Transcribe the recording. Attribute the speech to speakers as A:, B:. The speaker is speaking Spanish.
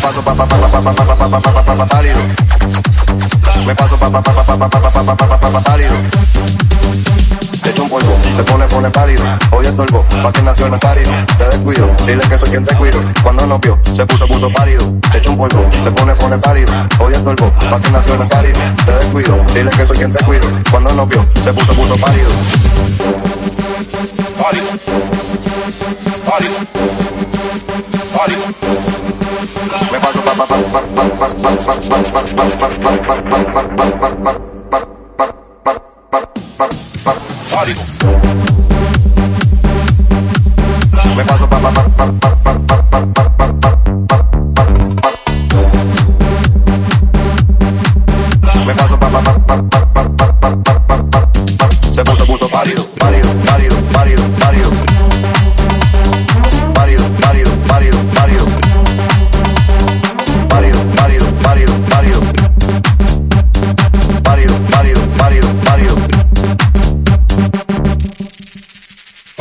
A: pa pa pa pa pa pa pa pa pa pa pa pálido. Me paso pa pa pa pa pa pa pa pa pa pa pálido. Te echo un polvo, te pone pone pálido. Hoy estorbo, pa' que nació en el party. Te descuido, dile que soy quien te cuido. Cuando nos vio, se puso puso pálido. Te echo un polvo, te pone pone pálido. Hoy estorbo, pa' que nació en el party. Te descuido, dile que soy quien te cuido. Cuando nos vio, se puso puso pálido.
B: Pálido. Pálido. Pálido.
A: Se puso puso
B: pálido,